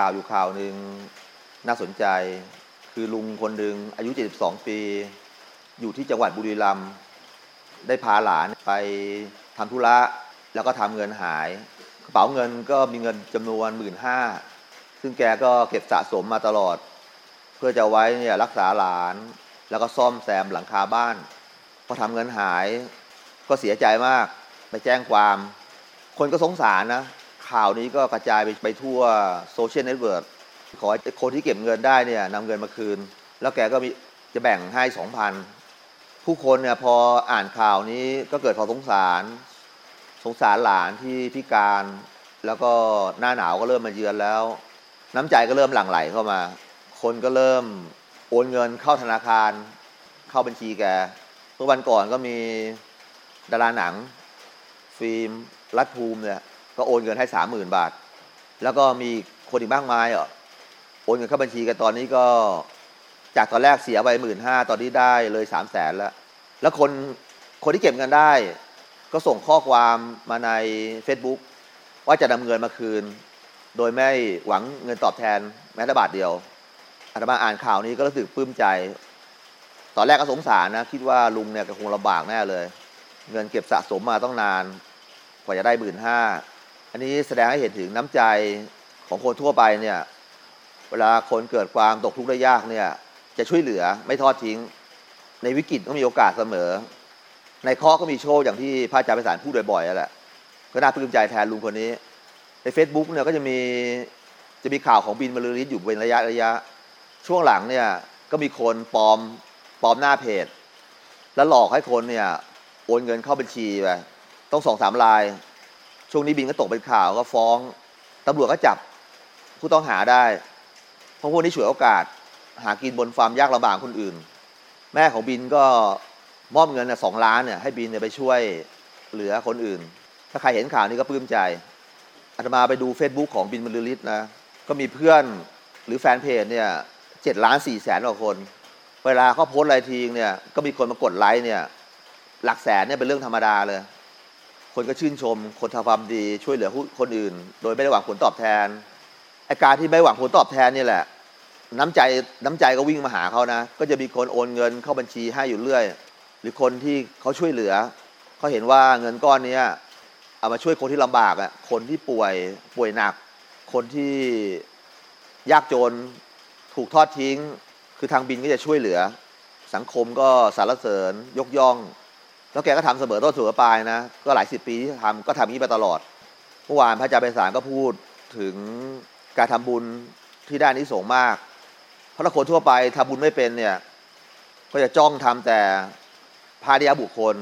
ช่วงนี้ก็มีข่าวอยู่ข่าวหนึ่งน่าสนใจ คือลุงคนหนึ่งอายุ 72 ปี อยู่ที่จังหวัดบุรีรัมย์ได้พาหลานไปทำธุระแล้วก็ทำเงินหายกระเป๋าเงินก็มีเงินจำนวนหมื่นห้าซึ่งแกก็เก็บสะสมมาตลอด เพื่อจะไว้เนี่ยรักษาหลาน แล้วก็ซ่อมแซมหลังคาบ้าน พอทำเงินหาย ก็เสียใจมากไปแจ้งความ คนก็สงสารนะ ข่าวนี้ก็กระจายไปไปทั่ว social network ขอให้คนที่เก็บเงินได้เนี่ยนำเงินมาคืน แล้วแกก็มีจะแบ่งให้สองพันผู้คนเนี่ยพออ่านข่าวนี้ก็เกิดความสงสาร สงสารหลานที่พิการ แล้วก็หน้าหนาวก็เริ่มมาเยือนแล้ว น้ำใจก็เริ่มหลั่งไหลเข้ามา คนก็เริ่มโอนเงินเข้าธนาคาร เข้าบัญชีแกเมื่อวันก่อนก็มีดาราหนัง ฟิล์มรัฐภูมิเนี่ย ก็โอนเงินให้สามหมื่นบาท แล้วก็มีคนอีกมากมายอะโอนเงินเข้าบัญชีกันตอนนี้ก็จากตอนแรกเสียไปหมื่นห้าตอนนี้ได้เลยสามแสนแล้ว แล้วคนคนที่เก็บเงินได้ ก็ส่งข้อความมาใน Facebook ว่าจะนำเงินมาคืน โดยไม่หวังเงินตอบแทนแม้แต่บาทเดียวอาตมาอ่านข่าวนี้ก็รู้สึกปลื้มใจ ตอนแรกก็สงสารนะ คิดว่าลุงเนี่ยคงลำบากแน่เลย เงินเก็บสะสมมาต้องนาน กว่าจะได้หมื่นห้า อันนี้แสดงให้เห็นถึงน้ำใจของคนทั่วไปเนี่ยเวลาคนเกิดความตกทุกข์ได้ยากเนี่ยจะช่วยเหลือไม่ทอดทิ้ง ในวิกฤตก็มีโอกาสเสมอ ในข้อก็มีโชคอย่างที่พระอาจารย์ไปสารพูดบ่อยๆนั่นแหละก็น่าปลื้มใจแทนลุงคนนี้ ใน Facebook เนี่ยก็จะมีจะมีข่าวของบินบรรลือฤทธิ์อยู่เป็นระยะระยะ ช่วงหลังเนี่ยก็มีคนปลอมปลอมหน้าเพจ แล้วหลอกให้คนเนี่ยโอนเงินเข้าบัญชีไปต้องสองสามลาย ช่วงนี้บินก็ตกเป็นข่าวก็ฟ้องตำรวจก็จับผู้ต้องหาได้ เพราะพวกนี้ฉวยโอกาส หากินบนฟาร์มยากลำบากคนอื่น แม่ของบินก็มอบเงินสองล้านเนี่ยให้บินไปช่วยเหลือคนอื่น ถ้าใครเห็นข่าวนี้ก็ปลื้มใจอาตมาไปดู Facebook ของบินบรรลือฤทธิ์นะก็มีเพื่อนหรือแฟนเพจเนี่ยเจ็ดล้านสี่แสนกว่าคน เวลาเขาโพสต์อะไรทีเนี่ยก็มีคนมากดไลค์เนี่ยหลักแสนเนี่ยเป็นเรื่องธรรมดาเลย คนก็ชื่นชม คนทำความดีช่วยเหลือคนอื่น โดยไม่ได้หวังผลตอบแทนอาการที่ไม่หวังผลตอบแทนนี่แหละ น้ำใจน้ำใจก็วิ่งมาหาเขานะ ก็จะมีคนโอนเงินเข้าบัญชีให้อยู่เรื่อย หรือคนที่เขาช่วยเหลือเขาเห็นว่าเงินก้อนนี้เอามาช่วยคนที่ลำบากอะคนที่ป่วยป่วยหนัก คนที่ยากจนถูกทอดทิ้ง คือทางบินก็จะช่วยเหลือ สังคมก็สรรเสริญยกย่อง แล้วแกก็ทำเสมอต้นเสมอปลายนะ ก็หลายสิบปีที่ทำก็ทำนี้ไปตลอด เมื่อวานพระอาจารย์ไพศาลก็พูดถึงการทำบุญที่ได้านิสงส์มาก เพราะถ้าคนทั่วไปทำบุญไม่เป็นเนี่ย ก็จะจ้องทำแต่พาริยะบุคคล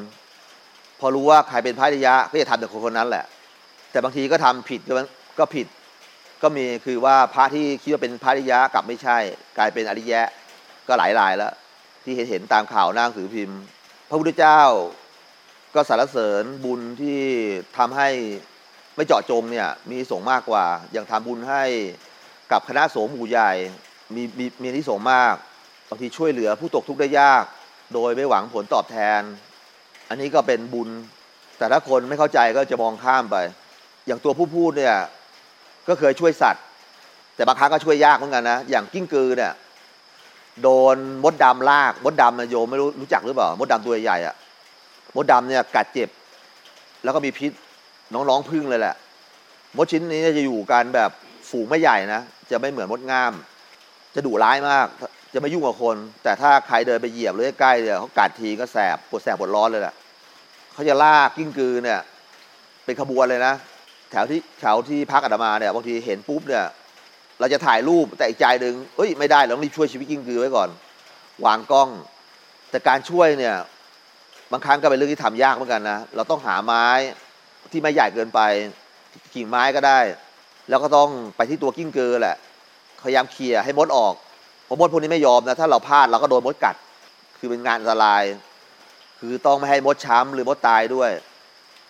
พอรู้ว่าใครเป็นพาริยะก็จะทำแต่คนคนนั้นแหละ แต่บางทีก็ทำผิดก็ผิด ก็มีคือว่าพระที่คิดว่าเป็นพาริยะกลับไม่ใช่ กลายเป็นอริยะ ก็หลายรายแล้ว ที่เห็นเห็นตามข่าวหน้าหนังสือพิมพ์ พระพุทธเจ้าก็สรรเสริญบุญที่ทำให้ไม่เจาะจงเนี่ยมีสงมากกว่า อย่างทำบุญให้กับคณะสงฆ์หมู่ใหญ่มีมีมีที่สงมากบางทีช่วยเหลือผู้ตกทุกข์ได้ยาก โดยไม่หวังผลตอบแทน อันนี้ก็เป็นบุญ แต่ถ้าคนไม่เข้าใจก็จะมองข้ามไป อย่างตัวผู้พูดเนี่ยก็เคยช่วยสัตว์ แต่บางครั้งก็ช่วยยากเหมือนกันนะอย่างกิ้งกือเนี่ย โดนมดดำลากมดดำนะโยมไม่รู้รู้จักหรือเปล่ามดดำตัวใหญ่อะมดดำเนี่ยกัดเจ็บ แล้วก็มีพิษน้องๆพึ่งเลยแหละ มดชิ้นนี้จะอยู่กันแบบฝูงไม่ใหญ่นะจะไม่เหมือนมดงาม จะดุร้ายมาก จะไม่ยุ่งกับคน แต่ถ้าใครเดินไปเหยียบหรือใกล้เนี่ยเขากัดทีก็แสบปวดแสบปวดร้อนเลยแหละเขาจะลากกิ้งกือเนี่ยเป็นขบวนเลยนะ แถวที่แถวที่พักอาตมาเนี่ยบางทีเห็นปุ๊บเนี่ย เราจะถ่ายรูปแต่อีกใจหนึ่งเอ้ยไม่ได้เราต้องรีบช่วยชีวิตกิ้งกือไว้ก่อน วางกล้อง แต่การช่วยเนี่ยบางครั้งก็เป็นเรื่องที่ทำยากเหมือนกันนะเราต้องหาไม้ที่ไม่ใหญ่เกินไปกิ่งไม้ก็ได้ แล้วก็ต้องไปที่ตัวกิ้งเกอแหละพยายามเคลียร์ให้มดออกเพราะมดพวกนี้ไม่ยอมนะถ้าเราพลาดเราก็โดนมดกัด คือเป็นงานอันตราย คือต้องไม่ให้มดช้ำหรือมดตายด้วย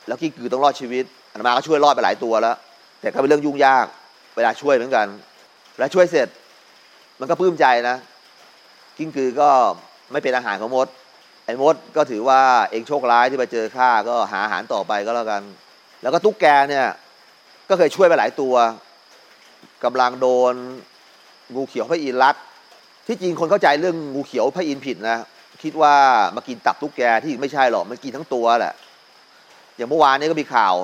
แล้วกิ้งกือต้องรอดชีวิตอาตมาก็ช่วยรอดไปหลายตัวแล้ว แต่ก็เป็นเรื่องยุ่งยากเวลาช่วยเหมือนกัน แล้วช่วยเสร็จ มันก็ปลื้มใจนะ กิ้งกือก็ไม่เป็นอาหารของมด ไอ้มดก็ถือว่าเองโชคร้ายที่ไปเจอข้าก็หาอาหารต่อไปก็แล้วกัน แล้วก็ตุ๊กแกเนี่ย ก็เคยช่วยไปหลายตัวกำลังโดนงูเขียวพระอินทร์รัดที่จริงคนเข้าใจเรื่องงูเขียวพระอินทร์ผิดนะ คิดว่ามากินตับตุ๊กแกที่ไม่ใช่หรอกมันกินทั้งตัวแหละอย่างเมื่อวานนี้ก็มีข่าว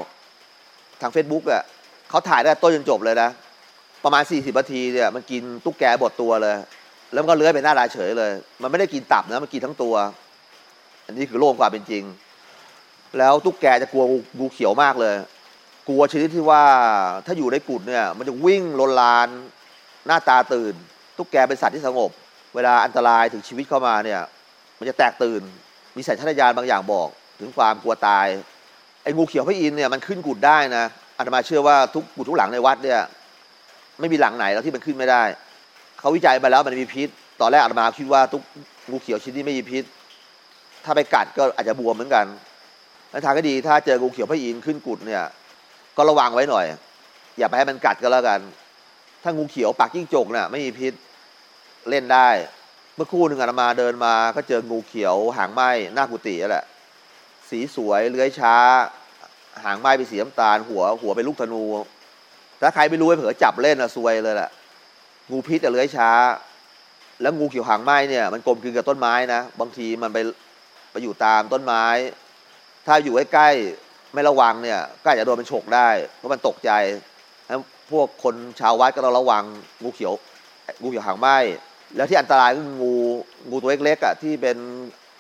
ทาง Facebook อะเขาถ่ายได้ต้นจนจบเลยนะ ประมาณ 40นาทีเนี่ยมันกินตุ๊กแกบดตัวเลย แล้วมันก็เลื้อยไปหน้าตาเฉยเลย มันไม่ได้กินตับนะมันกินทั้งตัว อันนี้คือโลกความเป็นจริง แล้วตุ๊กแกจะกลัวงูเขียวมากเลย กลัวชนิดที่ว่าถ้าอยู่ในกุดเนี่ย มันจะวิ่งลนลาน หน้าตาตื่น ตุ๊กแกเป็นสัตว์ที่สงบ เวลาอันตรายถึงชีวิตเข้ามาเนี่ย มันจะแตกตื่น มีสัญชาตญาณบางอย่างบอก ถึงความกลัวตายไอ้งูเขียวพระอินเนี่ยมันขึ้นกุดได้นะอาตมาเชื่อว่าทุกกุดทุกหลังในวัดเนี่ย ไม่มีหลังไหนแล้วที่มันขึ้นไม่ได้ เขาวิจัยมาแล้วมันมีพิษ ตอนแรกอาตมาคิดว่าทุกงูเขียวชนิดนี้ไม่มีพิษ ถ้าไปกัดก็อาจจะบวมเหมือนกันแล้วทางก็ดีถ้าเจองูเขียวพระอินทร์ขึ้นกุดเนี่ย ก็ระวังไว้หน่อย อย่าไปให้มันกัดก็แล้วกัน ถ้างูเขียวปากจิ้งจกเนี่ยไม่มีพิษเล่นได้ เมื่อคู่หนึ่งอาตมาเดินมา ก็เจองูเขียวหางไหม้หน้ากุฏิแหละสีสวยเลื้อยช้า หางไหม้เป็นสีน้ำตาลหัว หัวเป็นลูกธนู ถ้าใครไม่รู้ไปเผลอจับเล่นอะซวยเลยแหละงูพิษจะเลื้อยช้า แล้วงูเขียวหางไหมเนี่ยมันกลมกลืนกับต้นไม้นะบางทีมันไปไปอยู่ตามต้นไม้ ถ้าอยู่ใกล้ๆไม่ระวังเนี่ยก็อาจจะโดนมันฉกได้เพราะมันตกใจแล้วพวกคนชาววัดก็ต้องระวังงูเขียวงูเขียวหางไหมแล้วที่อันตรายก็คืองูงูตัวเล็กๆอะที่เป็น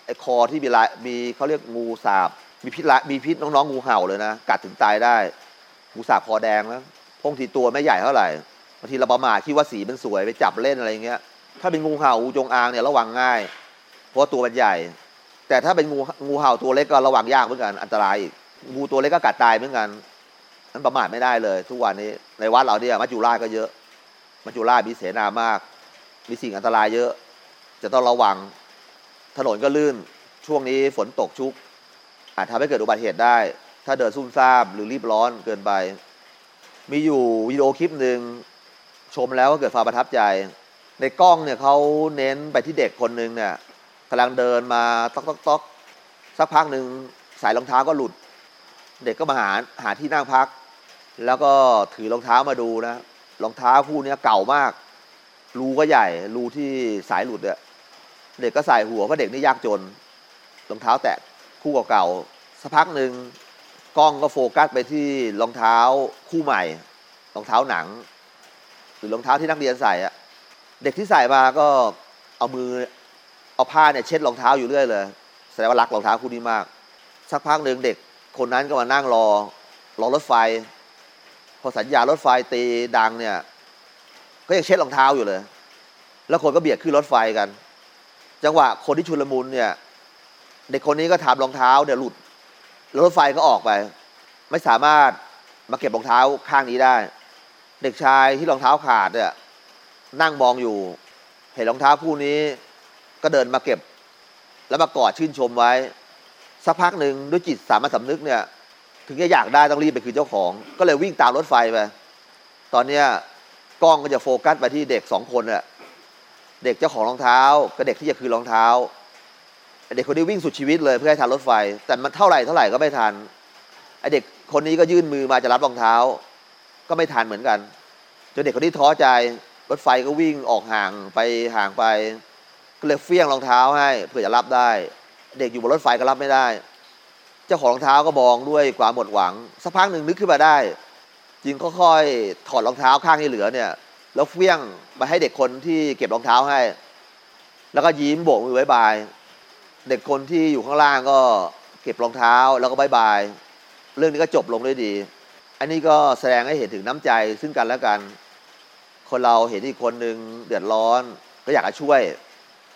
ไอ้คอที่มีลายมีเขาเรียกงูสาบ มีพิษละมีพิษน้องๆงูเห่าเลยนะกัดถึงตายได้ งูสาบคอแดงนะ พงทีตัวไม่ใหญ่เท่าไหร่บางทีเราประมาทคิดว่าสีมันสวยไปจับเล่นอะไรเงี้ย ถ้าเป็นงูเห่าจงอางเนี่ยระวังง่าย เพราะว่าตัวมันใหญ่ แต่ถ้าเป็นงูงูเห่าตัวเล็กก็ระวังยากเหมือนกันอันตรายอีกงูตัวเล็กก็กัดตายเหมือนกันนั้นประมาทไม่ได้เลย ทุกวันนี้ในวัดเราเนี่ยมัจจุราชก็เยอะมัจจุราชมีเสนามาก มีสิ่งอันตรายเยอะ จะต้องระวังถนนก็ลื่นช่วงนี้ฝนตกชุก อาจทำให้เกิดอุบัติเหตุได้ ถ้าเดินซุ่มซ่ามหรือรีบร้อนเกินไป มีอยู่วิดีโอคลิปหนึ่งชมแล้วก็เกิดความประทับใจ ในกล้องเนี่ยเขาเน้นไปที่เด็กคนหนึ่งเนี่ยกำลังเดินมาต๊อกต๊อกต๊อกสักพักหนึ่งสายรองเท้าก็หลุด เด็กก็มาหาหาที่นั่งพัก แล้วก็ถือรองเท้ามาดูนะรองเท้าคู่นี้เก่ามาก รูก็ใหญ่ รูที่สายหลุดเนี่ยเด็กก็ใส่หัวเพราะเด็กนี่ยากจนรองเท้าแตะคู่เก่าๆสักพักหนึ่ง กล้องก็โฟกัสไปที่รองเท้าคู่ใหม่ รองเท้าหนัง หรือรองเท้าที่นักเรียนใส่อะเด็กที่ใส่มาก็เอามือเอาผ้าเนี่ยเช็ดรองเท้าอยู่เรื่อยเลยแสดงว่ารักรองเท้าคู่นี้มาก สักพักหนึ่งเด็กคนนั้นก็มานั่งรอรอรถไฟ พอสัญญาณรถไฟตีดังเนี่ย ก็ยังเช็ดรองเท้าอยู่เลย แล้วคนก็เบียดขึ้นรถไฟกัน จังหวะคนที่ชุลมุนเนี่ย เด็กคนนี้ก็ทำรองเท้าเนี่ยหลุด รถไฟก็ออกไป ไม่สามารถมาเก็บรองเท้าข้างนี้ได้ เด็กชายที่รองเท้าขาดเนี่ยนั่งมองอยู่ เห็นรองเท้าคู่นี้ ก็เดินมาเก็บ แล้วมากอดชื่นชมไว้ สักพักหนึ่งด้วยจิตสามัญสำนึกเนี่ย ถึงจะอยากได้ต้องรีบไปคืนเจ้าของ ก็เลยวิ่งตามรถไฟไปตอนเนี้ยกล้องก็จะโฟกัสไปที่เด็กสองคนน่ะเด็กเจ้าของรองเท้ากับเด็กที่จะคืนรองเท้า เด็กคนนี้วิ่งสุดชีวิตเลยเพื่อให้ทันรถไฟ แต่มันเท่าไหร่เท่าไหร่ก็ไม่ทันไอเด็กคนนี้ก็ยื่นมือมาจะรับรองเท้า ก็ไม่ทันเหมือนกันจนเด็กคนนี้ท้อใจรถไฟก็วิ่งออกห่างไปห่างไปก็เลยเฟี้ยงรองเท้าให้เพื่อจะรับได้ เด็กอยู่บนรถไฟก็รับไม่ได้ เจ้าของรองเท้าก็มองด้วยความหมดหวังสักพักหนึ่งนึกขึ้นมาได้ จึงค่อยๆถอดรองเท้าข้างที่เหลือเนี่ยแล้วเฟี้ยงไปให้เด็กคนที่เก็บรองเท้าให้ แล้วก็ยิ้มโบกมือ bye bye เด็กคนที่อยู่ข้างล่างก็เก็บรองเท้าแล้วก็ bye bye เรื่องนี้ก็จบลงด้วยดี อันนี้ก็แสดงให้เห็นถึงน้ำใจซึ่งกันและกัน คนเราเห็นอีกคนหนึ่งเดือดร้อน ก็อยากจะช่วย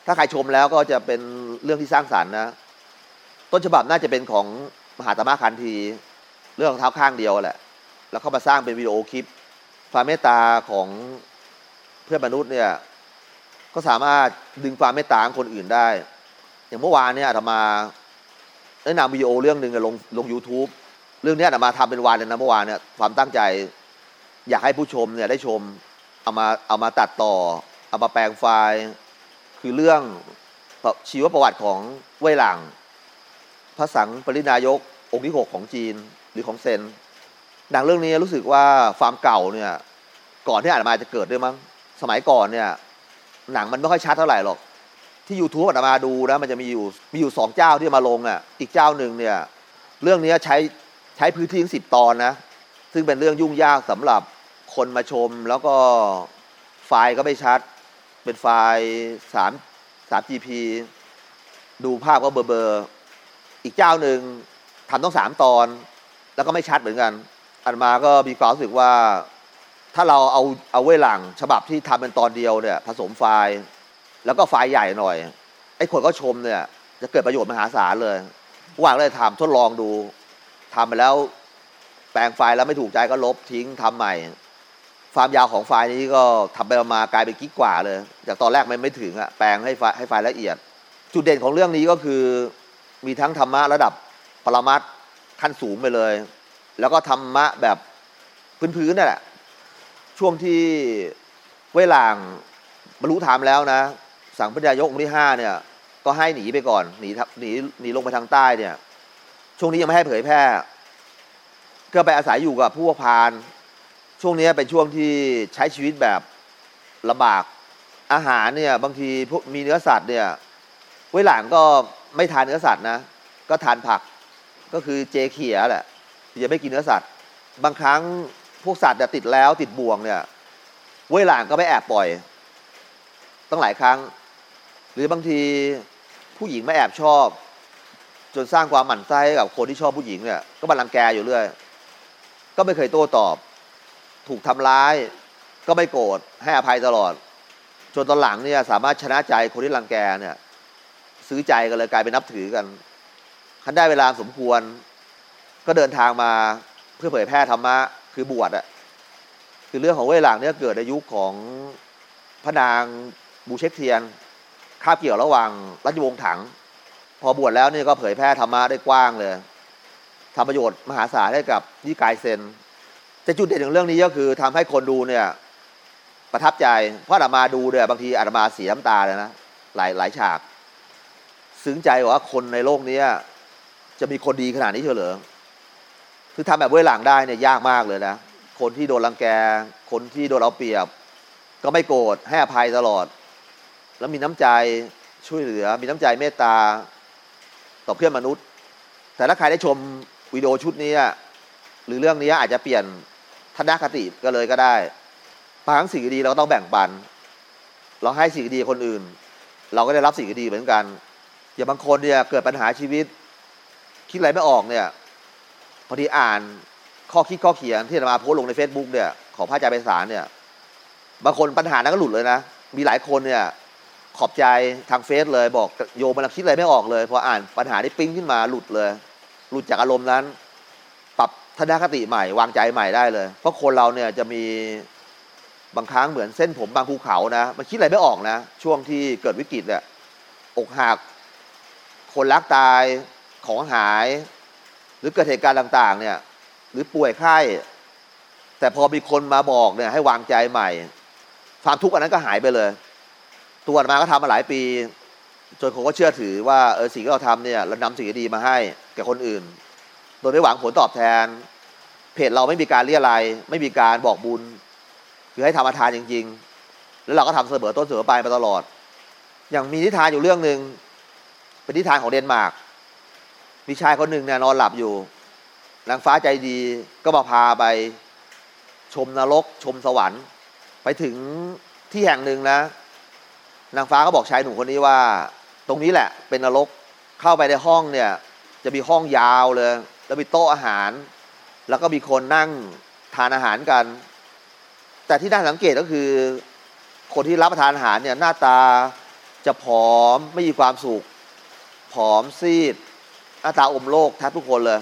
ถ้าใครชมแล้วก็จะเป็นเรื่องที่สร้างสรรค์นะ ต้นฉบับน่าจะเป็นของมหาตมะคานธีเรื่องรองเท้าข้างเดียวแหละ แล้วเข้ามาสร้างเป็นวิดีโอคลิปความเมตตาของเพื่อนมนุษย์เนี่ยก็สามารถดึงความเมตตาของคนอื่นได้ อย่างเมื่อวานเนี่ยอาตมาได้นำวิดีโอเรื่องหนึ่งลงลง YouTube เรื่องนี้อาตมาทำเป็นวันเลยนะเมื่อวานเนี่ยความตั้งใจ อยากให้ผู้ชมเนี่ยได้ชมเอามาเอามาตัดต่อ เอามาแปลงไฟล์คือเรื่องชีวประวัติของเว่ยหลังพระสังปรินายก องค์ที่หกของจีนหรือของเซนหนังเรื่องนี้รู้สึกว่าความเก่าเนี่ย ก่อนที่อาตมาจะเกิดด้วยมั้งสมัยก่อนเนี่ย หนังมันไม่ค่อยชัดเท่าไหร่หรอก ที่ YouTube อาตมาดูนะมันจะมีอยู่มีอยู่สองเจ้าที่มาลงอะ อีกเจ้าหนึ่งเนี่ย เรื่องนี้ใช้ใช้พื้นที่ถึงสิบตอนนะ ซึ่งเป็นเรื่องยุ่งยากสำหรับคนมาชมแล้วก็ไฟล์ก็ไม่ชัด เป็นไฟล์สามสาม GP ดูภาพก็เบลอๆอีกเจ้าหนึ่งทำต้องสามตอน แล้วก็ไม่ชัดเหมือนกัน อันมาก็มีความรู้สึกว่า ถ้าเราเอาเอาไว้หลังฉบับที่ทำเป็นตอนเดียวเนี่ย ผสมไฟล์ แล้วก็ไฟล์ใหญ่หน่อย ไอ้คนก็ชมเนี่ย จะเกิดประโยชน์มหาศาลเลยว่างเลยทำทดลองดูทำไปแล้ว แปลงไฟล์แล้วไม่ถูกใจก็ลบทิ้งทำใหม่ ความยาวของไฟล์นี้ก็ทำไปมากลายเป็นกิ๊กกว่าเลย จากตอนแรกมันไม่ถึงอะแปลงให้ไฟล์ให้ไฟล์ละเอียด จุดเด่นของเรื่องนี้ก็คือมีทั้งธรรมะระดับปรมัตถ์ขั้นสูงไปเลย แล้วก็ธรรมะแบบพื้นๆนั่นแหละช่วงที่เวลางบรรลุธรรมแล้วนะ สั่งพระยายกองค์ที่ห้าเนี่ย ก็ให้หนีไปก่อนหนีหนีหนีลงไปทางใต้เนี่ย ช่วงนี้ยังไม่ให้เผยแพร่ ก็ไปอาศัยอยู่กับผู้พานช่วงนี้เป็นช่วงที่ใช้ชีวิตแบบลำบากอาหารเนี่ย บางทีพวกมีเนื้อสัตว์เนี่ยเวหลังก็ไม่ทานเนื้อสัตว์นะ ก็ทานผักก็คือเจเขียแหละจะไม่กินเนื้อสัตว์ บางครั้งพวกสัตว์เนี่ยติดแล้วติดบ่วงเนี่ยเวหลังก็ไม่แอบปล่อยตั้งหลายครั้ง รือบางทีผู้หญิงไม่แอบชอบ จนสร้างความหมั่นไส้ให้กับคนที่ชอบผู้หญิงเนี่ยก็บันลังแกอยู่เรื่อยก็ไม่เคยโต้ตอบ ถูกทำร้าย ก็ไม่โกรธให้อภัยตลอด จนตอนหลังเนี่ยสามารถชนะใจคนที่รังแกเนี่ย ซื้อใจกันเลยกลายเป็นนับถือกันคันได้เวลาสมควร ก็เดินทางมาเพื่อเผยแพร่ธรรมะคือบวชอะคือเรื่องของเวหลังเนี่ยเกิดในยุคของพระนางบูเชกเทียน คาบเกี่ยวระหว่างรัชวงศ์ถัง พอบวชแล้วนี่ก็เผยแพร่ธรรมะได้กว้างเลยทำประโยชน์มหาศาลให้กับนิกายเซนแต่จุดเด่นของเรื่องนี้ก็คือทำให้คนดูเนี่ยประทับใจ เพราะอาตมาดูเนี่ยบางทีอาตมาเสียน้ำตาเลยนะหลายหลายฉาก ซึ้งใจว่าคนในโลกนี้จะมีคนดีขนาดนี้เฉลอคือทำแบบเว้ยหลังได้เนี่ยยากมากเลยนะ คนที่โดนรังแก คนที่โดนเอาเปรียบ ก็ไม่โกรธให้อภัยตลอด แล้วมีน้ำใจช่วยเหลือ มีน้ำใจเมตตาต่อเพื่อนมนุษย์ แต่ถ้าใครได้ชมวิดีโอชุดนี้ หรือเรื่องนี้อาจจะเปลี่ยนทัศนคติก็เลยก็ได้บางสิ่งดีเราก็ต้องแบ่งปัน เราให้สิ่งดีคนอื่น เราก็ได้รับสิ่งดีเหมือนกัน อย่างบางคนเนี่ยเกิดปัญหาชีวิต คิดอะไรไม่ออกเนี่ยพอดีอ่านข้อคิดข้อเขียนที่มาโพสลงใน Facebook เนี่ยของพระอาจารย์ไพศาลเนี่ยบางคนปัญหานั้นก็หลุดเลยนะ มีหลายคนเนี่ย ขอบใจทางเฟซเลย บอกโยมมันคิดอะไรไม่ออกเลย พออ่านปัญหาที่ปิ้งขึ้นมาหลุดเลย หลุดจากอารมณ์นั้น ปรับทัศนคติใหม่ วางใจใหม่ได้เลย เพราะคนเราเนี่ยจะมีบางครั้งเหมือนเส้นผมบางภูเขานะ มันคิดอะไรไม่ออกนะ ช่วงที่เกิดวิกฤตเนี่ยอกหัก คนรักตายของหาย หรือเกิดเหตุการณ์ต่าง ๆ เนี่ย หรือป่วยไข้ แต่พอมีคนมาบอกเนี่ยให้วางใจใหม่ ความทุกข์อันนั้นก็หายไปเลย ตัวมาก็ทำมาหลายปี จนคนก็เชื่อถือว่าเออสิ่งที่เราทำเนี่ยเรานำสิ่งดีมาให้แก่คนอื่น โดยไม่หวังผลตอบแทน เพจเราไม่มีการเรียอะไรยไม่มีการบอกบุญ คือให้ทำมาทานจริง ๆ แล้วเราก็ทำเสมอต้นเสมอปลายมาตลอด อย่างมีนิทานอยู่เรื่องหนึ่งเป็นนิทานของเดนมาร์กมีชายคนหนึ่งเนี่ยนอนหลับอยู่นางฟ้าใจดีก็มาพาไปชมนรกชมสวรรค์ ไปถึงที่แห่งหนึ่งนะ นางฟ้าก็บอกชายหนุ่มคนนี้ว่า ตรงนี้แหละเป็นนรกเข้าไปในห้องเนี่ย จะมีห้องยาวเลย แล้วมีโต๊ะอาหาร แล้วก็มีคนนั่งทานอาหารกัน แต่ที่น่าสังเกตก็คือ คนที่รับประทานอาหารเนี่ยหน้าตาจะผอมไม่มีความสุขผอมซีดหน้าตาอมโลกแทบทุกคนเลย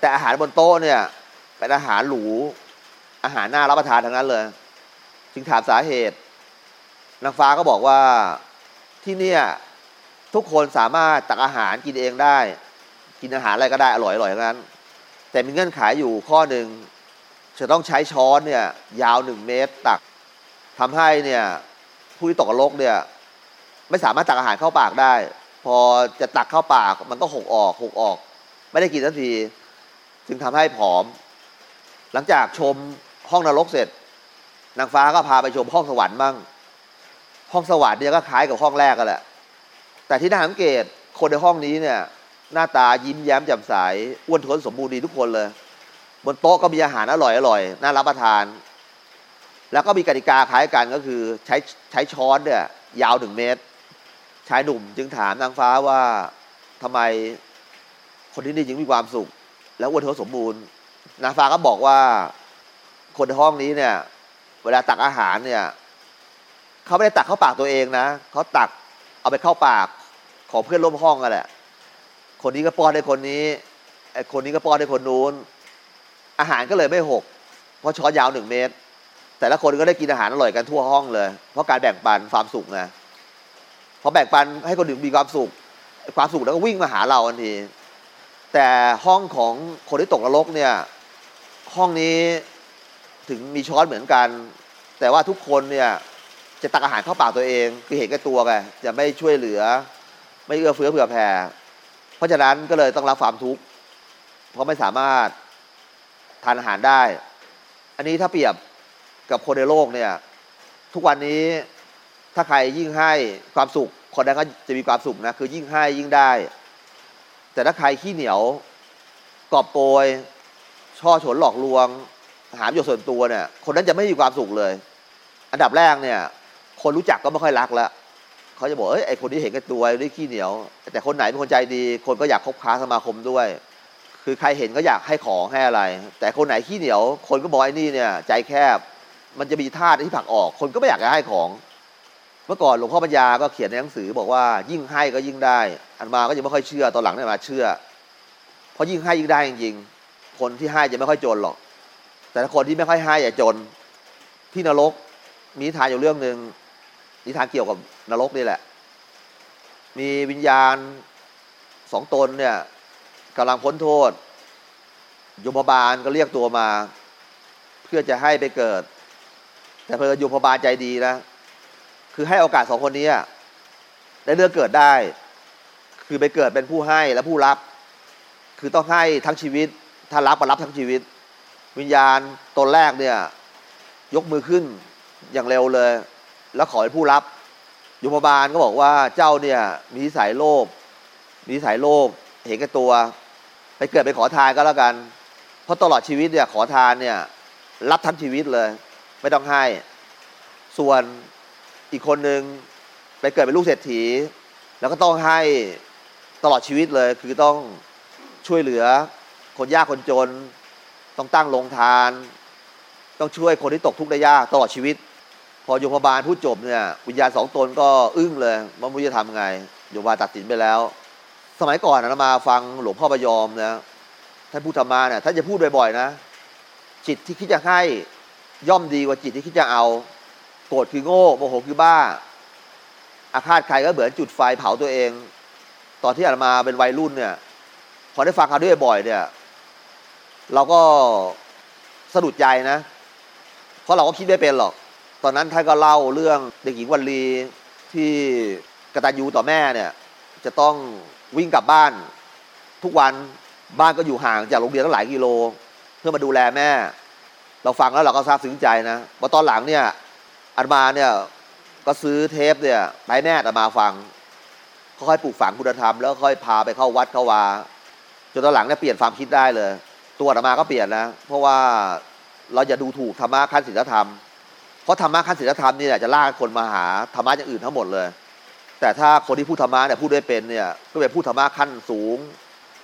แต่อาหารบนโต๊ะเนี่ยเป็นอาหารหรูอาหารน่ารับประทานทั้งนั้นเลย จึงถามสาเหตุ นางฟ้าก็บอกว่าที่เนี่ยทุกคนสามารถตักอาหารกินเองได้ กินอาหารอะไรก็ได้อร่อยๆทั้งนั้น แต่มีเงื่อนไขอยู่ข้อหนึ่งจะต้องใช้ช้อนเนี่ยยาวหนึ่งเมตรตักทำให้เนี่ยผู้ที่ตกนรกเนี่ยไม่สามารถตักอาหารเข้าปากได้ พอจะตักเข้าปากมันก็หกออกหกออก ไม่ได้กินทันที จึงทำให้ผอม หลังจากชมห้องนรกเสร็จนางฟ้าก็พาไปชมห้องสวรรค์บ้าง ห้องสวรรค์เนี่ยก็คล้ายกับห้องแรกกันแหละ แต่ที่น่าสังเกตคนในห้องนี้เนี่ย หน้าตายิ้มแย้มแจ่มใสอ้วนท้วนสมบูรณ์ดีทุกคนเลย บนโต๊ะก็มีอาหารอร่อยอร่อยน่ารับประทาน แล้วก็มีกติกาคล้ายกันก็คือใช้ใช้ช้อนเนี่ยยาวถึงเมตรชายหนุ่มจึงถามนางฟ้าว่าทำไมคนที่นี่จึงมีความสุข แล้วอ้วนท้วนสมบูรณ์นางฟ้าก็บอกว่าคนในห้องนี้เนี่ย เวลาตักอาหารเนี่ย เขาไม่ได้ตักเข้าปากตัวเองนะเขาตักเอาไปเข้าปากของเพื่อนร่วมห้องกันแหละ คนนี้ก็ป้อนให้คนนี้ไอ้คนนี้ก็ป้อนให้คนนู้น อาหารก็เลยไม่หก เพราะช้อนยาวหนึ่งเมตร แต่ละคนก็ได้กินอาหารอร่อยกันทั่วห้องเลย เพราะการแบ่งปันความสุขไงพอแบ่งปันให้คนอื่นมีความสุข ความสุขแล้วก็วิ่งมาหาเราทันที แต่ห้องของคนที่ตกนรกเนี่ย ห้องนี้ถึงมีช้อนเหมือนกัน แต่ว่าทุกคนเนี่ย จะตักอาหารเข้าปากตัวเองคือเห็นแก่ตัวไงจะไม่ช่วยเหลือ ไม่เอื้อเฟื้อเผื่อแผ่เพราะฉะนั้นก็เลยต้องรับความทุกข์เพราะไม่สามารถทานอาหารได้ อันนี้ถ้าเปรียบกับคนในโลกเนี่ย ทุกวันนี้ถ้าใครยิ่งให้ความสุข คนนั้นก็จะมีความสุขนะคือยิ่งให้ยิ่งได้ แต่ถ้าใครขี้เหนียวกอบโปยช่อฉนหลอกลวง หาประโยชน์ส่วนตัวเนี่ย คนนั้นจะไม่มีความสุขเลย อันดับแรกเนี่ย คนรู้จักก็ไม่ค่อยรักแล้วเขาจะบอกเอ้ยไอคนที่เห็นแก่ตัวนี่ขี้เหนียว แต่คนไหนเป็นคนใจดี คนก็อยากคบค้าสมาคมด้วย คือใครเห็นก็อยากให้ของให้อะไร แต่คนไหนขี้เหนียว คนก็บอกไอ้นี่เนี่ย ใจแคบ มันจะมีธาตุที่ผลักออก คนก็ไม่อยากจะให้ของ เมื่อก่อนหลวงพ่อปัญญาก็เขียนในหนังสือบอกว่ายิ่งให้ก็ยิ่งได้ อันมาก็ยังไม่ค่อยเชื่อตอนหลังเนี่ยมาเชื่อ เพราะยิ่งให้ยิ่งได้จริงๆคนที่ให้จะไม่ค่อยจนหรอก แต่คนที่ไม่ค่อยให้อย่าจนที่นรกมีทานอยู่เรื่องหนึ่ง นิทานเกี่ยวกับนรกนี่แหละ มีวิญญาณสองตนเนี่ยกำลังพ้นโทษ ยมบาลก็เรียกตัวมา เพื่อจะให้ไปเกิด แต่เพอยมบาลใจดีนะ คือให้โอกาสสองคนนี้ได้เลือกเกิดได้ คือไปเกิดเป็นผู้ให้และผู้รับ คือต้องให้ทั้งชีวิต ถ้ารับก็รับทั้งชีวิต วิญญาณตนแรกเนี่ย ยกมือขึ้นอย่างเร็วเลย แล้วขอเป็นผู้รับยมบาลก็บอกว่าเจ้าเนี่ยมีสายโลภมีสายโลภเห็นแก่ตัว ไปเกิดไปขอทานก็แล้วกัน เพราะตลอดชีวิตเนี่ยขอทานเนี่ยรับทั้งชีวิตเลย ไม่ต้องให้ ส่วนอีกคนหนึ่งไปเกิดเป็นลูกเศรษฐี แล้วก็ต้องให้ตลอดชีวิตเลย คือต้องช่วยเหลือ คนยากคนจน ต้องตั้งโรงทาน ต้องช่วยคนที่ตกทุกข์ได้ยากตลอดชีวิต พอโยมบาลพูดจบเนี่ยวิญญาณสองตนก็อึ้งเลยว่าไม่รู้จะทำไงโยมบาลตัดสินไปแล้ว สมัยก่อนนะมาฟังหลวงพ่อพยอมนะท่านพูดธรรมาเนี่ยท่านจะพูดบ่อยๆนะ จิตที่คิดจะให้ย่อมดีกว่าจิตที่คิดจะเอา โกรธคือโง่โมโหคือบ้า อาฆาตใครก็เหมือนจุดไฟเผาตัวเอง ตอนที่อาตมาเป็นวัยรุ่นเนี่ยพอได้ฟังเขาด้วยบ่อยเนี่ย เราก็สะดุดใจนะ เพราะเราก็คิดไม่เป็นหรอก ตอนนั้นท่านก็เล่าเรื่องเด็กหญิงวันลีที่กระตัญญูต่อแม่เนี่ยจะต้องวิ่งกลับบ้าน ทุกวันบ้านก็อยู่ห่างจากโรงเรียนตั้งหลายกิโล เพื่อมาดูแลแม่ เราฟังแล้วเราก็ซาบซึ้งใจนะพอตอนหลังเนี่ยอาตมาเนี่ยก็ซื้อเทปเนี่ยไปแม่อาตมาฟังค่อยปลูกฝังคุณธรรมแล้วค่อยพาไปเข้าวัดเข้าวาจนตอนหลังเนี่ยเปลี่ยนความคิดได้เลย ตัวอาตมาก็เปลี่ยนนะเพราะว่าเราจะดูถูกธรรมะขั้นศีลธรรม เพราะธรรมะขั้นศีลธรรมนี่แหละจะลากคนมาหาธรรมะอย่างอื่นทั้งหมดเลย แต่ถ้าคนที่พูดธรรมะเนี่ยพูดได้เป็นเนี่ยก็เป็นพูดธรรมะขั้นสูง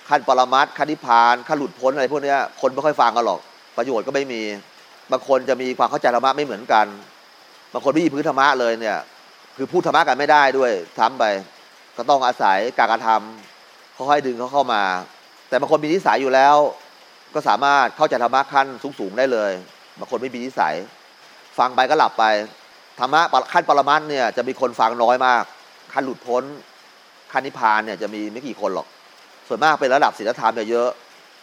ขั้นปรมัตขั้นนิพพาน ขั้นหลุดพ้นอะไรพวกนี้คนไม่ค่อยฟังกันหรอกประโยชน์ก็ไม่มีบางคนจะมีความเข้าใจธรรมะไม่เหมือนกันบางคนไม่มีพื้นธรรมะเลยเนี่ย คือพูดธรรมะกันไม่ได้ด้วยท้ำไป ก็ต้องอาศัยการกระทำค่อยๆดึงเขาเข้ามา แต่บางคนมีนิสัยอยู่แล้ว ก็สามารถเข้าใจธรรมะขั้นสูงๆได้เลยบางคนไม่มีนิสัย ฟังไปก็หลับไปธรรมะขั้นปรมัตเนี่ยจะมีคนฟังน้อยมาก ขั้นหลุดพ้นขั้นนิพพานเนี่ยจะมีไม่กี่คนหรอก ส่วนมากเป็นระดับศีลธรรมเนี่ยเยอะ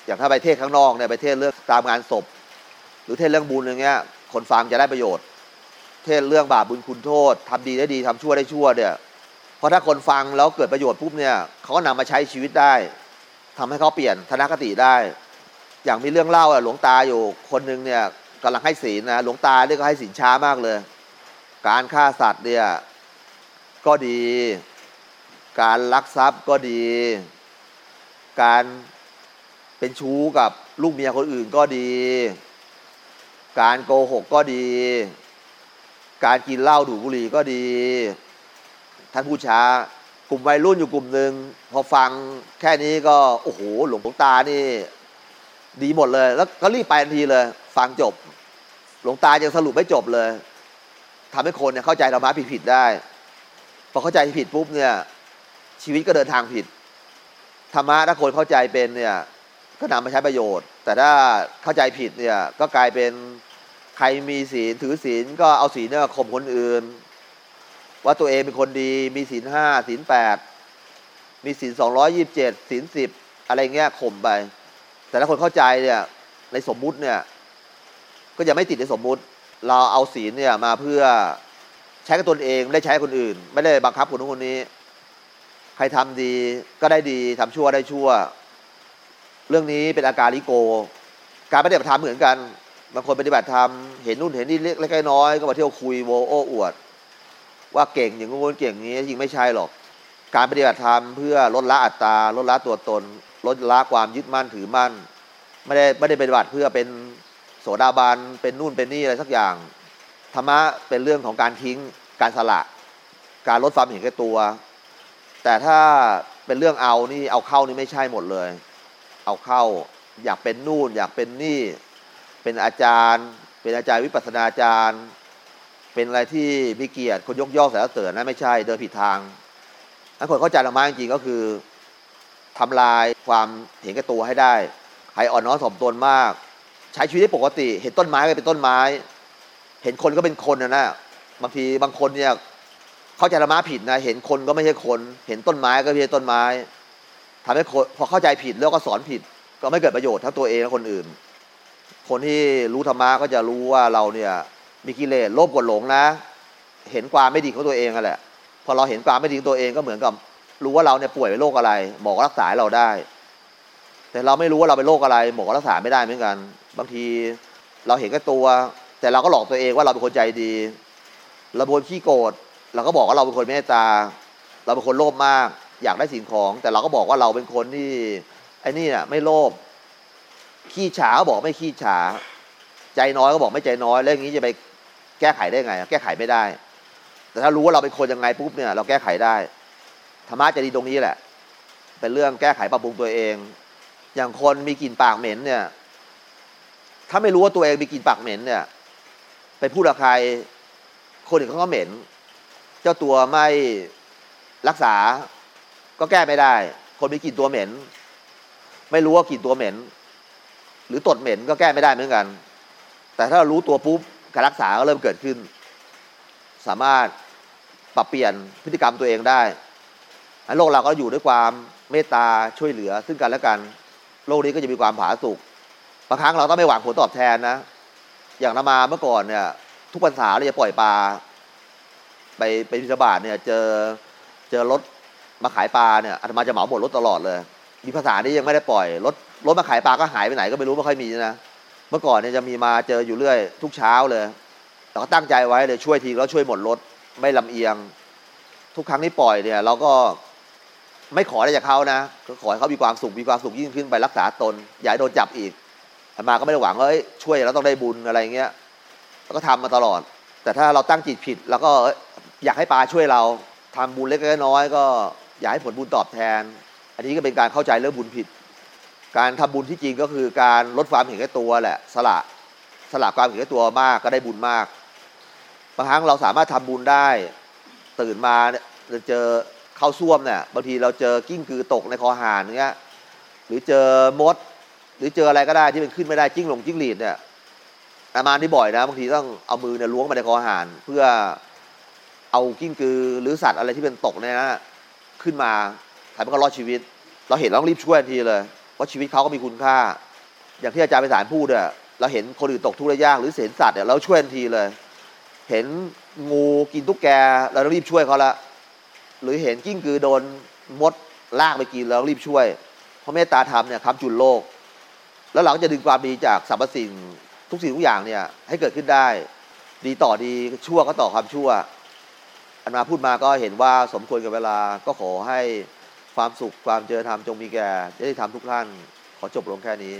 อย่างถ้าไปเทศข้างนอกเนี่ยไปเทศเรื่องตามงานศพ หรือเทศเรื่องบุญอย่างเงี้ย คนฟังจะได้ประโยชน์ เทศเรื่องบาปบุญคุณโทษทำดีได้ดีทำชั่วได้ชั่วเนี่ยเพราะถ้าคนฟังแล้วเกิดประโยชน์ปุ๊บเนี่ยเขาก็นำมาใช้ชีวิตได้ทำให้เขาเปลี่ยนทนคติได้ อย่างมีเรื่องเล่าอะหลวงตาอยู่คนหนึ่งเนี่ย กำลังให้ศีลนะหลวงตาเนี่ยก็ให้ศีลช้ามากเลย การฆ่าสัตว์เนี่ยก็ดี การลักทรัพย์ก็ดี การเป็นชู้กับลูกเมียคนอื่นก็ดี การโกหกก็ดี การกินเหล้าดูบุหรี่ก็ดี ท่านผู้ช้ากลุ่มวัยรุ่นอยู่กลุ่มหนึ่งพอฟังแค่นี้ก็โอ้โหหลวงตานี่ดีหมดเลย แล้วก็รีบไปทันทีเลย ฟังจบ หลวงตายังสรุปไม่จบเลยทำให้คนเนี่ยเข้าใจธรรมะผิดๆได้ พอเข้าใจผิดปุ๊บเนี่ย ชีวิตก็เดินทางผิดธรรมะถ้าคนเข้าใจเป็นเนี่ยก็นำมาใช้ประโยชน์ แต่ถ้าเข้าใจผิดเนี่ยก็กลายเป็นใครมีศีลถือศีลก็เอาศีลเนี่ยข่มคนอื่น ว่าตัวเองเป็นคนดีมีศีลห้าศีลแปดมีศีลสองร้อยี่บเจ็ดศีลสิบอะไรเงี้ยข่มไป แต่ถ้าคนเข้าใจเนี่ยในสมมุติเนี่ย ก็จะไม่ติดในสมมุติ เราเอาศีลเนี่ยมาเพื่อใช้กับตนเองไม่ได้ใช้คนอื่น ไม่ได้บังคับคนนู้นคนนี้ ใครทำดีก็ได้ดีทำชั่วได้ชั่ว เรื่องนี้เป็นอาการลิโก การปฏิบัติธรรมเหมือนกันบางคนปฏิบัติธรรมเห็นนู่นเห็นนี่เล็กๆน้อยก็มาเที่ยวคุยโวโอ้อวด ว่าเก่งอย่างงู้นเก่งอย่างนี้จริงไม่ใช่หรอก การปฏิบัติธรรมเพื่อลดละอัตตาลดละตัวตน ลดละความยึดมั่นถือมั่น ไม่ได้ไม่ได้ปฏิบัติเพื่อเป็น โสดาบันเป็นนู่นเป็นนี่อะไรสักอย่างธรรมะเป็นเรื่องของการทิ้งการสละ การลดความเห็นแก่ตัว แต่ถ้าเป็นเรื่องเอานี่เอาเข้านี่ไม่ใช่หมดเลย เอาเข้าอยากเป็นนู่น อยากเป็นนี่ เป็นอาจารย์ เป็นอาจารย์วิปัสนาอาจารย์ เป็นอะไรที่มีเกียรติคนยกย่องสรรเสริญนะไม่ใช่เดินผิดทางถ้าคนเข้าใจธรรมะจริงๆก็คือทำลายความเห็นแก่ตัวให้ได้ใครอ่อนน้อมถ่อมตนมาก ใช้ชีวิตได้ปกติ เห็นต้นไม้ก็เป็นต้นไม้ เห็นคนก็เป็นคนนะนะบางทีบางคนเนี่ยเข้าใจธรรมะผิดนะ เห็นคนก็ไม่ใช่คน เห็นต้นไม้ก็ไม่ใช่ต้นไม้ทำให้พอเข้าใจผิดแล้วก็สอนผิด ก็ไม่เกิดประโยชน์ทั้งตัวเองและคนอื่น คนที่รู้ธรรมะก็จะรู้ว่าเราเนี่ยมีกิเลสโลภกดหลงนะ เห็นความไม่ดีของตัวเองนั่นแหละ พอเราเห็นความไม่ดีของตัวเองก็เหมือนกับรู้ว่าเราเนี่ยป่วยเป็นโรคอะไร หมอรักษาเราได้ แต่เราไม่รู้ว่าเราเป็นโรคอะไร หมอรักษาไม่ได้เหมือนกัน บางทีเราเห็นแค่ตัว แต่เราก็หลอกตัวเองว่าเราเป็นคนใจดีเราเป็นคนขี้โกรธเราก็บอกว่าเราเป็นคนเมตตา เราเป็นคนโลภมาก อยากได้สิ่งของ แต่เราก็บอกว่าเราเป็นคนที่ไอ้นี่น่ะไม่โลภขี้ฉาก็บอกไม่ขี้ฉา ใจน้อยก็บอกไม่ใจน้อย แล้วอย่างนี้จะไปแก้ไขได้ไง แก้ไขไม่ได้ แต่ถ้ารู้ว่าเราเป็นคนยังไงปุ๊บเนี่ย เราแก้ไขได้ธรรมะจะดีตรงนี้แหละ เป็นเรื่องแก้ไขปรับปรุงตัวเอง อย่างคนมีกลิ่นปากเหม็นเนี่ย ถ้าไม่รู้ว่าตัวเองมีกลิ่นปากเหม็นเนี่ยไปพูดกับใคร คนอื่นเขาก็เหม็น เจ้าตัวไม่รักษา ก็แก้ไม่ได้ คนมีกลิ่นตัวเหม็น ไม่รู้ว่ากลิ่นตัวเหม็น หรือตดเหม็นก็แก้ไม่ได้เหมือนกัน แต่ถ้าเรารู้ตัวปุ๊บการรักษาก็เริ่มเกิดขึ้น สามารถปรับเปลี่ยนพฤติกรรมตัวเองได้โลกเราก็อยู่ด้วยความเมตตาช่วยเหลือซึ่งกันและกัน โลกนี้ก็จะมีความผาสุก บางครั้งเราต้องไม่หวังผลตอบแทนนะ อย่างนามาเมื่อก่อนเนี่ย ทุกปัญหาเราจะปล่อยปลา ไปไปพิธบาทเนี่ย เจอเจอรถมาขายปลาเนี่ยอาตมาจะเหมาหมดรถตลอดเลย มีภาษาที่ยังไม่ได้ปล่อยรถรถมาขายปลาก็หายไปไหนก็ไม่รู้ไม่ค่อยมีนะเมื่อก่อนเนี่ยจะมีมาเจออยู่เรื่อย ทุกเช้าเลยเราก็ตั้งใจไว้เลยช่วยทีแล้วช่วยหมดรถไม่ลำเอียง ทุกครั้งที่ปล่อยเนี่ย เราก็ไม่ขออะไรจากเขานะก็ขอให้เขามีความสุขมีความสุขยิ่งขึ้นไปรักษาตนอย่าโดนจับอีก อามาก็ไม่ได้หวังว่าช่วยแล้วต้องได้บุญอะไรเงี้ยแล้วก็ทำมาตลอด แต่ถ้าเราตั้งจิตผิดแล้วก็อยากให้ปลาช่วยเราทำบุญเล็กน้อยก็อยากให้ผลบุญตอบแทน อันนี้ก็เป็นการเข้าใจเรื่องบุญผิด การทำบุญที่จริงก็คือการลดความเห็นแก่ตัวแหละสละสละความเห็นแก่ตัวมากก็ได้บุญมากบางครั้งเราสามารถทำบุญได้ตื่นมาเนี่ยเจอเข้าซ่วมเนี่ยบางทีเราเจอกิ้งกือตกในคอหานเงี้ยหรือเจอมด รือเจออะไรก็ได้ที่มันขึ้นไม่ได้จิ้งหลงจิ้งหรีดเนี่ยอามาที่บ่อยนะบางทีต้องเอามือเนี่ยล้วงไปในคอหานเพื่อเอากิ้งกือหรือสัตว์อะไรที่เป็นตกเนี่ยนะขึ้นมาทำให้เขารอดชีวิต เราเห็นเราต้องรีบช่วยทันทีเลยเพราะชีวิตเขาก็มีคุณค่า อย่างที่อาจารย์ไปสารพูดเนี่ยเราเห็นคนอื่นตกทุกข์ได้ยากหรือเห็นสัตว์เนี่ยเราช่วยทันทีเลย เห็นงูกินตุ๊กแกเราต้องรีบช่วยเขาละหรือเห็นกิ้งกือโดนมดลากไปกินเรารีบช่วย เพราะเมตตาธรรมเนี่ยคำจุนโลก แล้วเราก็จะดึงความดีจากสรรพสิ่งทุกสิ่งทุกอย่างเนี่ยให้เกิดขึ้นได้ ดีต่อดีชั่วก็ต่อความชั่ว อันมาพูดมาก็เห็นว่าสมควรกับเวลาก็ขอให้ความสุขความเจริญธรรมจงมีแก่จะได้ทำทุกท่าน ขอจบลงแค่นี้